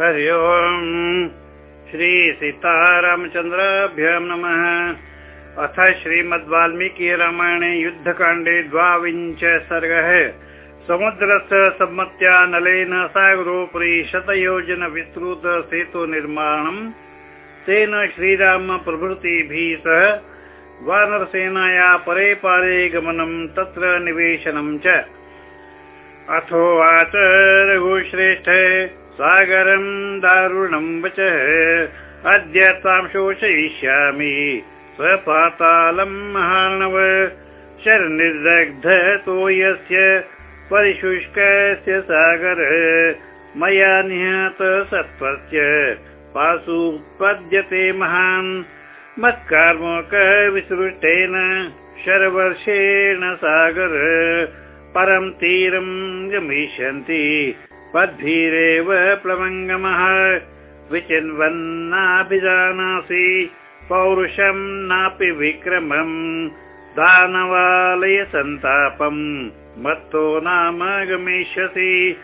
हरि ओम्। श्रीसीतारामचन्द्राभ्यां नमः। अथ श्रीमद्वाल्मीकि रामायणे युद्धकाण्डे द्वाविंश सर्गः। समुद्रस्य सम्मत्या नलेन सागरोपरि शतयोजन विस्तृत सेतुनिर्माणम्। तेन श्रीराम प्रभृतिभिः सह वानरसेनाया परे पारे गमनं तत्र निवेशनं रघुश्रेष्ठ सागरं दारुणं वचः। अद्य त्वां शोचयिष्यामि स्वपातालं महार्णव। शरनिर्दग्धतो यस्य परिशुष्कस्य सागर। मया निहत सत्त्वस्य पाशुपद्यते महान्। मत्कार्मकविसृष्टेन शरवर्षेण सागर। परं तीरं गमिष्यन्ति पद्भिरेव प्लवङ्गमः। विचिन्वन्नाभिजानासि पौरुषं नापि विक्रमम् दानवालय सन्तापम् मत्तो नाम गमिष्यसि।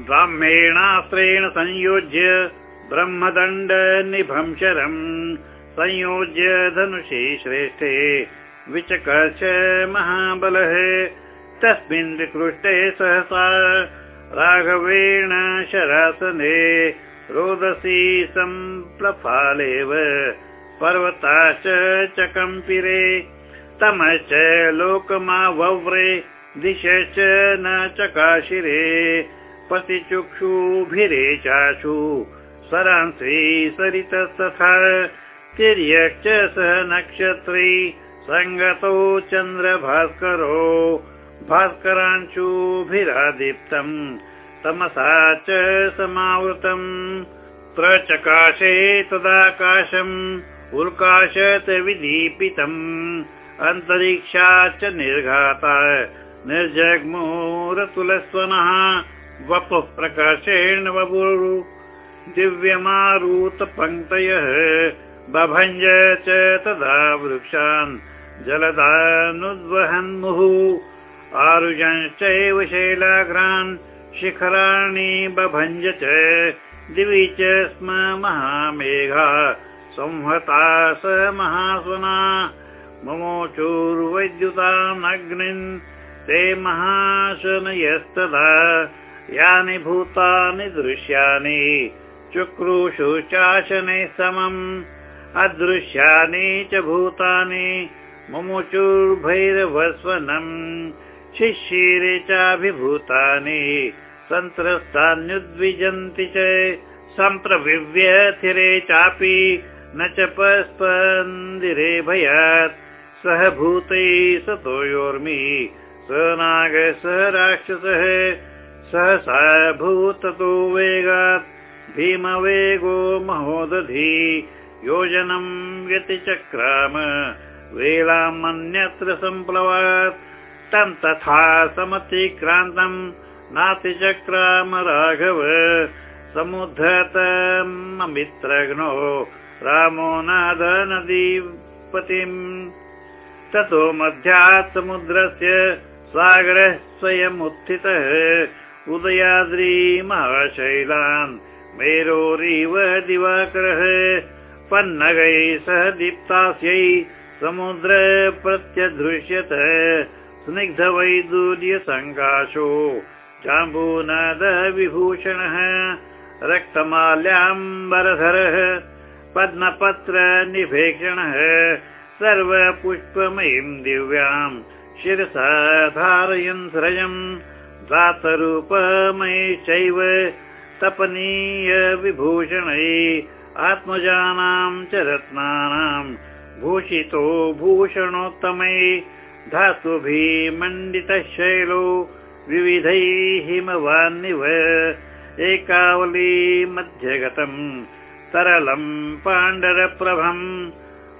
ब्राह्मेणास्त्रेण संयोज्य ब्रह्मदण्ड निभंशरम्। संयोज्य धनुषे श्रेष्ठे विचकर्ष महाबलः। तस्मिन् विकृष्टे सहसा राघवेण शरासने रोदसी सम्प्लफालेव पर्वताश्च च कम्पिरे तमश्च लोकमावव्रे दिशश्च न चकाशिरे पतिचुक्षुभिरे चाशु सरांसि सरितस्तथा तिर्यश्च सह नक्षत्री सङ्गतो चन्द्रभास्करो भास्करांशुभिरादीप्तम् तमसा च समावृतम्। प्रचकाशे तदाकाशम्। उल्काशत विदीपितम्। अन्तरिक्षाच्च निर्घाता। निर्जग्मुरतुलस्वनः वपुः प्रकाशेण बभूरु दिव्यमारुतपङ्क्तयः। बभञ्ज च तदा वृक्षान्। जलदानुद्वहन्मुः आरुजश्चैव शैलाघ्रान् शिखराणि बभञ्ज च दिवि च स्म महामेघा संहता स महास्वना ममोचूर्वैद्युतानग्निन् ते महाशनयस्तदा यानि भूतानि दृश्यानि चक्रुषु चाशने समम् अदृश्यानि च भूतानि मुमुचुर्भैरवस्वनम् शिशिरे चाभिभूतानि सन्त्रस्तान्युद्विजन्ति च सम्प्रविव्यथिरे चापि न च पस्पन्दिरे भयात्। सह भूतैः सतो योर्मि स नाग स राक्षसः सहसा भूततो वेगात्। भीमवेगो महोदधि योजनं व्यतिचक्राम वेलामन्यत्र सम्प्लवात् तं तथा समतिक्रान्तम् नातिचक्राम राघव समुद्धतममित्रघ्नो रामो नाद नदीपतिम् ततो मध्यात् समुद्रस्य सागरः स्वयमुत्थितः उदयाद्री महाशैलान् मेरोरिव दिवाकरः पन्नगैः सह दीप्तास्यै समुद्र प्रत्यदृश्यत स्निग्धवैदूर्यसङ्काशो जाम्बूनाद विभूषणः रक्तमाल्याम्बरधरः पद्मपत्र निभेक्षणः सर्वपुष्पमयीं दिव्याम् शिरसा धारयन् स्रजम् दातरूपमयैश्चैव तपनीय विभूषणै आत्मजानां च रत्नानाम् भूषितो भूषणोत्तमै धातुभिः मण्डितः शैलो विविधैः हिमवान्निव एकावली मध्यगतम् तरलम् पाण्डरप्रभम्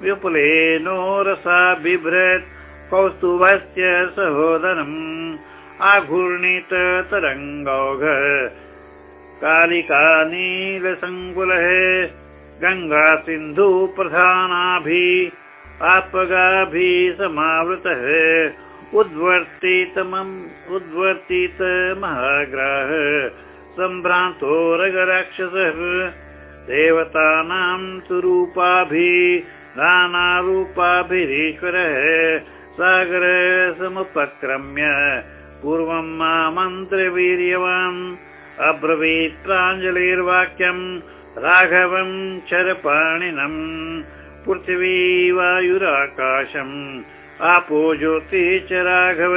विपुलेनो रसा बिभ्रत् कौस्तुभस्य सहोदरम् आघूर्णित तरङ्गौघ। कालिका नीलसङ्कुलः आत्मगाभिः समावृतः उद्वर्तितमम् उद्वर्तित महाग्राह। सम्भ्रान्तो रगराक्षसः देवतानां तु रूपाभिः नानारूपाभिरीश्वरः। सागर समुपक्रम्य। पूर्वं मामन्त्रवीर्यवान्। अब्रवीत् प्राञ्जलिर्वाक्यम् राघवं शरपाणिनम् पृथिवी वायुराकाशम् आपो ज्योतिः च राघव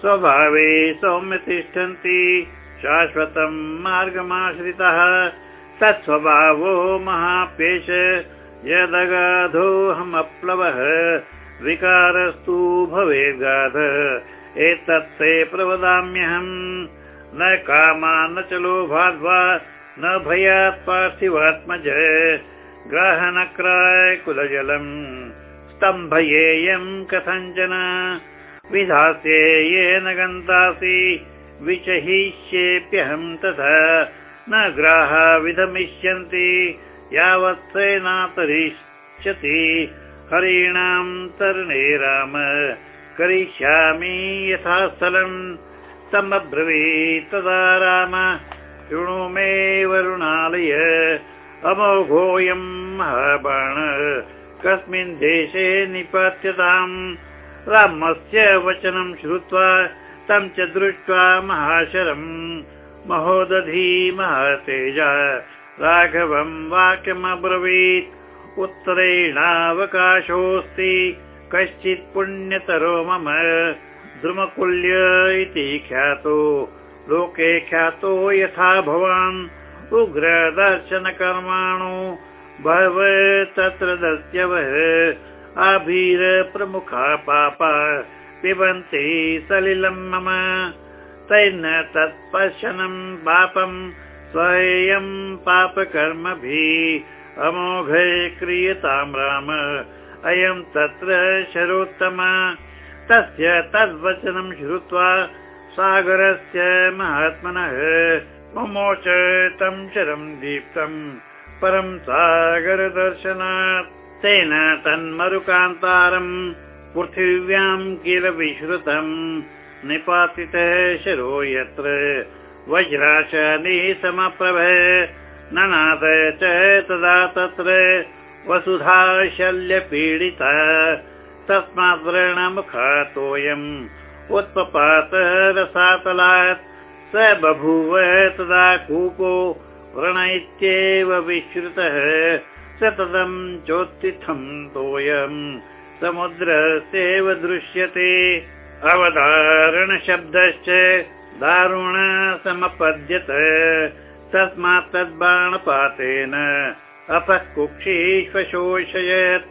स्वभावे सौम्य तिष्ठन्ति शाश्वतं मार्गमाश्रितः। तत्स्वभावो महापेश यदगाधोऽहमप्लवः विकारस्तु भवेद्गाध। एतत् ते प्रवदाम्यहम्। न कामा न च लोभाद्वा न भयात् पार्थिवात्मज ग्राहनक्राय कुलजलम् स्तम्भयेयम् कथञ्चन। विधास्ये येन गन्तासि विचहिष्येऽप्यहम् तथा। न ग्राहा विधमिष्यन्ति यावत् सेनातरिष्यति। हरीणाम् तरणे राम करिष्यामि यथा स्थलम् तमब्रवीत् तदा राम। शृणु मे वरुणालय अमोघोऽयम् महाबाण कस्मिन् देशे निपात्यताम्। रामस्य वचनं श्रुत्वा तं च दृष्ट्वा महाशरम्। महोदधी महतेजा राघवं वाक्यमब्रवीत्। उत्तरेणावकाशोऽस्ति। कश्चित् पुण्यतरो मम। द्रुमकुल्य इति ख्यातो। लोके ख्यातो यथा भवान् उग्रदर्शनकर्माणो भव तत्र दस्यवः आभीर प्रमुखा पापा पिबन्ति सलिलं मम। तैर्न तत्पशनं पापम् स्वयं पापकर्मभिः अमोघे क्रियतां राम। अयं तत्र शरोत्तम। तस्य तद्वचनं श्रुत्वा सागरस्य महात्मनः ममोच तं शरं दीप्तम् परं सागरदर्शनात् तेन तन्मरुकान्तारम् पृथिव्यां किल विश्रुतम् निपातितः शरो यत्र वज्राशनि समप्रभ ननाद च तदा तत्र वसुधा शल्यपीडिता तस्मात् व्रणमुखातोऽयम् उत्पपात रसातलात् स बभूव तदा कूपो व्रण इत्येव विश्रुतः सततं चोत्थितम् तोयम् समुद्रस्यैव दृश्यते। अवधारणशब्दश्च दारुण समपद्यत। तस्मात् तद्बाणपातेन अपः कुक्षीष्वशोषयत्।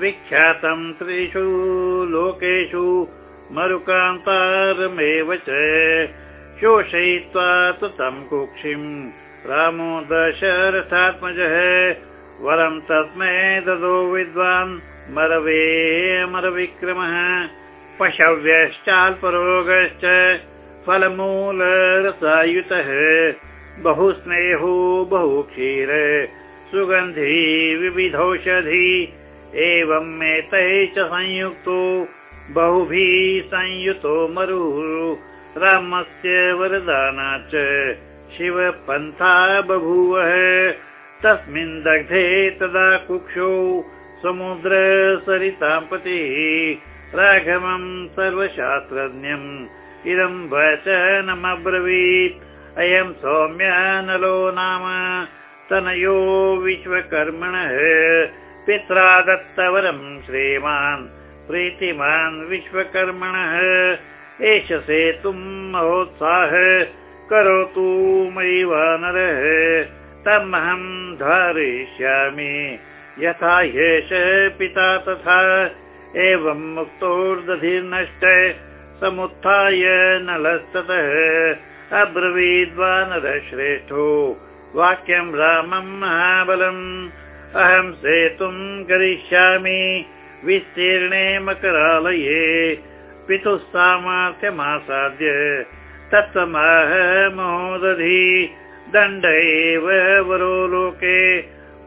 विख्यातं त्रिषु लोकेषु मरुकान्तारमेव च शोषयित्वा तु तं कुक्षिम् रामो दशरथात्मजः वरं तस्मै ददो विद्वान् मरवे मरविक्रमः। पशव्यश्चाल्परोगश्च फलमूलरसायुतः। बहु स्नेहो बहु क्षीर सुगन्धी विविधौषधी। एवम् एतैः च संयुक्तो बहुभिः संयुतो मरुः रामस्य वरदानाच्च शिवपन्था बभूवः। तस्मिन् दग्धे तदा कुक्षौ समुद्र सरितापतिः राघवम् सर्वशास्त्रज्ञम्। इदं वचनमब्रवीत्। अयं सौम्य नलो नाम तनयो विश्वकर्मणः। पित्रा दत्तवरं श्रीमान् प्रीतिमान् विश्वकर्मणः एष सेतुं महोत्साह। करोतु मयि वानरः तमहं धारयिष्यामि। यथा ह्येष पिता तथा। एवं मुक्तोर्दधिर्नष्ट समुत्थाय नलस्ततः। अब्रवीद्वानर श्रेष्ठो वाक्यं रामं महाबलम्। अहं सेतुं करिष्यामि। विस्तीर्णे मकरालये पितुः सामर्थ्यमासाद्य तत्त्वमाह महोदधि दण्ड एव वरो लोके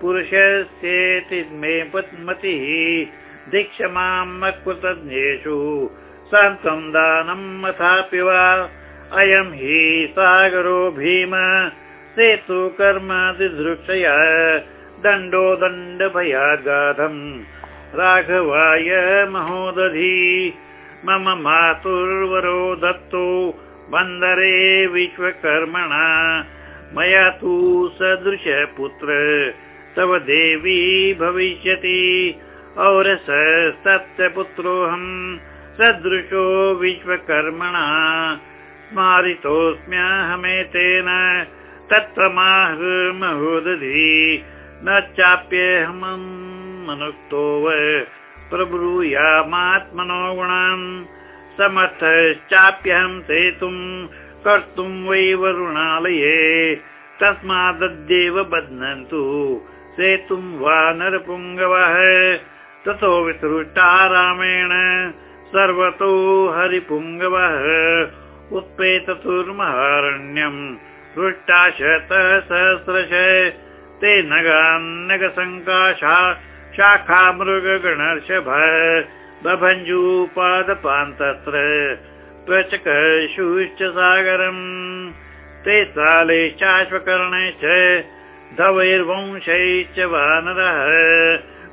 पुरुषस्येति मे मतिः दीक्षमाम् अकृतज्ञेषु सान्तं दानम् अथापि वा अयं हि सागरो भीम सेतु कर्म दिदृक्षय दण्डो दण्डभयागाधम् राघवाय महोदधी मम मातुर्वरो दत्तो बन्दरे विश्वकर्मणा। मया तु सदृशपुत्र तव देवी भविष्यति। औरस सत्यपुत्रोऽहम् सदृशो विश्वकर्मणा। स्मारितोऽस्म्यहमेतेन तत्र महोदधी न चाप्यहमम् मनुक्तो व प्रब्रूयामात्मनो गुणान् समर्थश्चाप्यहं सेतुम् कर्तुं वै वरुणालये तस्मादद्येव बध्नन्तु सेतुं वा नरपुङ्गवः ततो विसृष्टा रामेण सर्वतो हरिपुङ्गवः उत्पेतुर्महारण्यम् हृष्टा शतः सहस्रश ते नगान्नगसङ्काशा शाखा मृगगणर्षभ बभञ्जूपादपान् तत्र त्वचकशुश्च सागरम् ते सालैश्चाश्वकर्णैश्च धवैर्वंशैश्च वानरः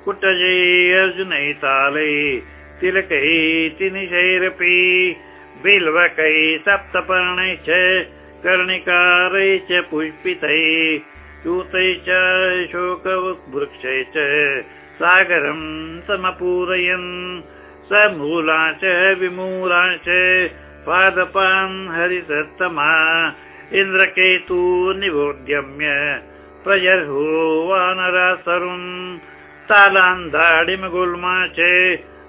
कुटजै अर्जुनैतालै तिलकैतिनिशैरपि बिल्वकै सप्तपर्णैश्च कर्णिकारैश्च पुष्पितैः यूतैश्च शोकवृक्षैश्च सागरं समपूरयन्। स मूला च विमूला च पादपान् हरिसत्तमा। इन्द्रकेतु निवोद्यम्य प्रजर्हो वानरासरुन् तालान् दाडिमगुल्मा च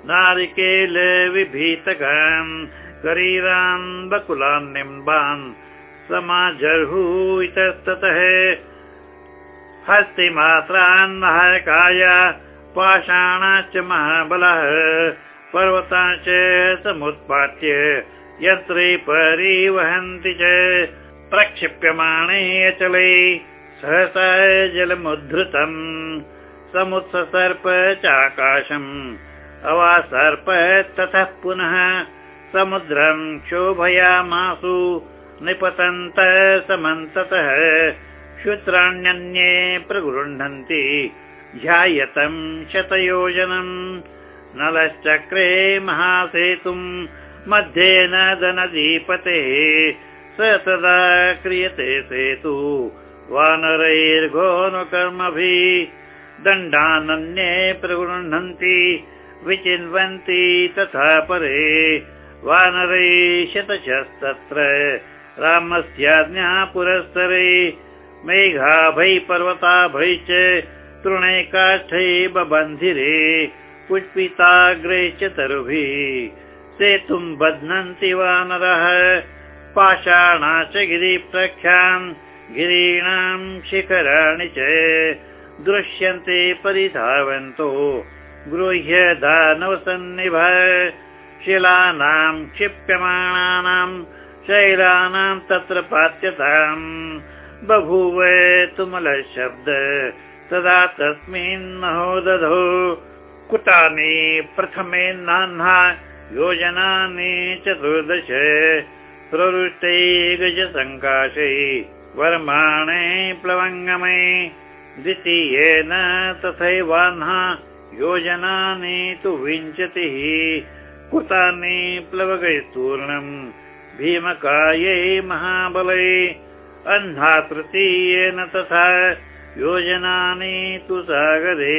नारिकेल विभीतकान्। शरीरान् बकुलान् निम्बान्। समाजर्हु इतस्ततः। हस्तिमात्रान् महाकाय पाषाणाश्च महाबलः पर्वताश्च समुत्पाट्य यत्रे परिवहन्ति च प्रक्षिप्यमाणे अचले सहसा जलमुद्धृतम् समुत्सर्प चाकाशम् अवासर्प ततः पुनः समुद्रम् क्षोभयामासु निपतन्त समन्ततः श्रुत्राण्यन्ये प्रगृह्णन्ति ध्यायतम् शतयोजनम् नलश्चक्रे महासेतुम् मध्ये न दनदीपतेः स तदा क्रियते सेतु। वानरैर्घोनुकर्मभिः दण्डानन्ये प्रगृह्णन्ति विचिन्वन्ति तथा परे। वानरै शतशस्तत्र रामस्याज्ञा पुरस्तरे मेघाभै पर्वताभै च तृणे काष्ठै बबन्धिरे पुष्पिताग्रे च तरुभिः। सेतुं बध्नन्ति वानरः पाषाणा च गिरिप्रख्यान् गिरीणां शिखराणि च दृश्यन्ते परिधावन्तो। गृह्य दानवसन्निभ शिलानां क्षिप्यमाणानां शैलानां तत्र पात्यताम्। बभूव तुमलशब्द तदा तस्मिन् महोदधो कुटानि प्रथमे नाह्ना योजनानि चतुर्दश। प्रवृष्टै गजसङ्काशै वर्माणे प्लवङ्गमे। द्वितीयेन तथैवाह्ना योजनानि तु विंशतिः। कृतानि प्लवगैस्तूर्णम् भीमकायै महाबलै। अह्ना तृतीयेन तथा योजनानि तु सागरे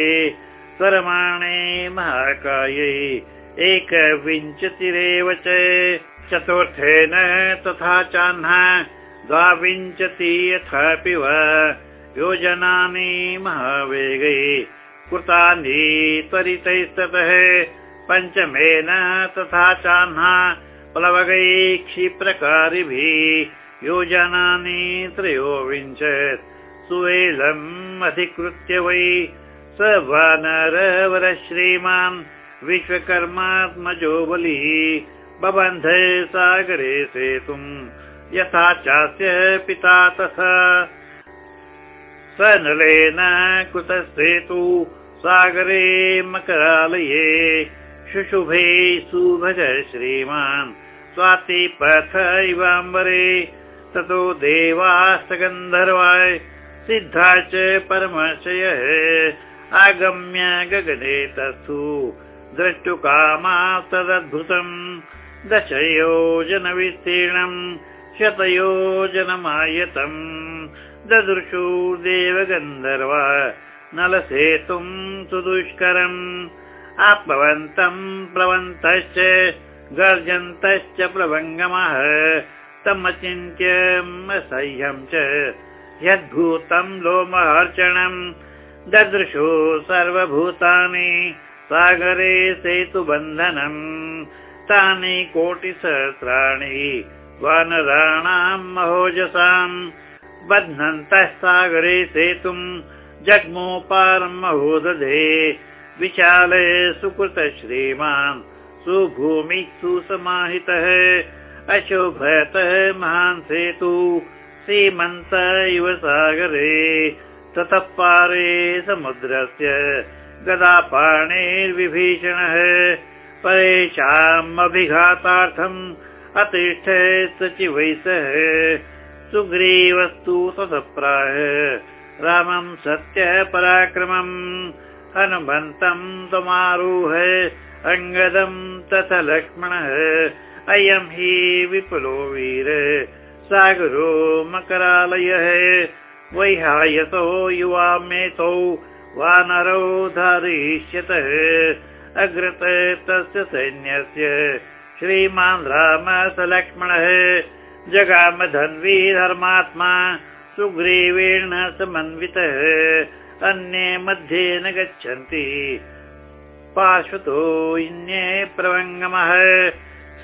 सर्माणे महाकायै एकविंशतिरेव च चतुर्थेन तथा चाह्ना द्वाविंशति यथापि वा योजनानि महावेगै कृतानि त्वरितैस्ततः पञ्चमेन तथा चाह्ना प्लवगै क्षिप्रकारिभिः योजनानि त्रयोविंशत् सुवेलम् अधिकृत्य वै स वानरवर श्रीमान् विश्वकर्मात्मजो बलिः बबन्ध सागरे सेतुम् यथा चास्य पिता तथा। स नलेन कृतसेतु सागरे मकरालये शुशुभे सुभज श्रीमान् स्वातिपथ इवाम्बरे ततो देवास्त गन्धर्वाय सिद्धा च परमशयः। आगम्य गगने तत्सु द्रष्टुकामा तदद्भुतम् दशयोजनविस्तीर्णम्। शतयोजनमायतम्। ददृशु देवगन्धर्वा नलसेतुम् सुदुष्करम्। आप्लवन्तम् प्लवन्तश्च गर्जन्तश्च प्रभङ्गमः तमचिन्त्यमसह्यम् च यद्भूतम् लोमहर्षणम् ददृशो सर्वभूतानि सागरे सेतुबन्धनम् तानि कोटिसहस्राणि वानराणाम् महोजसाम् बध्नन्तः सागरे सेतुम् जग्मोपारम् महोदधे विशाले सुकृत श्रीमान् सुभूमि सुसमाहितः अशोभतः महान् सेतु सीमन्त इव सागरे ततः पारे समुद्रस्य गदापाणेर्विभीषणः। परेषाम् अभिघातार्थम् अतिष्ठ सचिवै सह सुग्रीवस्तु ततप्राह रामम् सत्य पराक्रमम्। हनुमन्तम् समारोह अङ्गदम् तथ लक्ष्मणः अयम् हि विपुलो वीर सागरो मकरालयः। वैहायसो युवा मेतौ वानरौ धारयिष्यतः। अग्रत तस्य सैन्यस्य श्रीमान् राम स लक्ष्मणः। जगाम धन्वी धर्मात्मा सुग्रीवेण समन्वितः। अन्ये मध्ये न गच्छन्ति। पार्श्वतो इन्ये प्रवङ्गमः।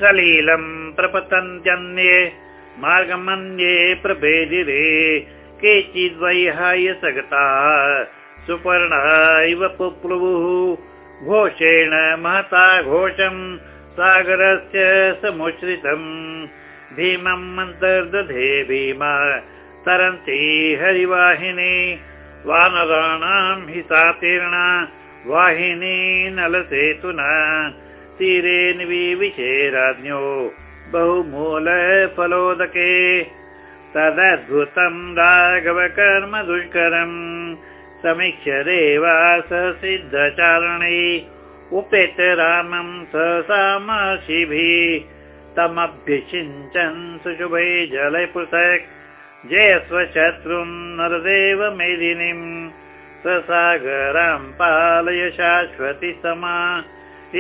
सलीलम् प्रपतन्त्यन्ये मार्गमन्ये प्रभेदिरे केचिद्वैहाय सगताः सुपर्णा इव पुप्लुः। घोषेण महता घोषम् सागरस्य समुश्रितम् भीमम् अन्तर्दधे भीमा तरन्ति हरिवाहिनी वानराणाम् हि सातीर्णा वाहिनी नलसेतुना तीरे निविशे राज्ञो बहुमूल फलोदके तदद्भुतम् राघव कर्म दुष्करम् समीक्ष्य देवास सिद्धचारणे उपेत रामम् सहसामशिभिः तमभ्यषिञ्चन् सुशुभै जलै पृथक् जयस्व शत्रुम् नरदेव मेदिनीम् स सागराम् पालय शाश्वति समा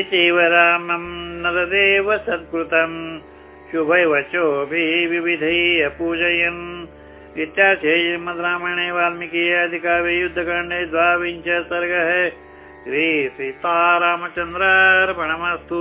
इतीव रामम् नरदेव सत्कृतम् शुभैवचोभिः विविधैः अपूजयन् इत्याख्ये रामायणे वाल्मीकि अधिकारे युद्धकाण्डे द्वाविंश सर्गः। श्रीसीतारामचन्द्रार्पणमस्तु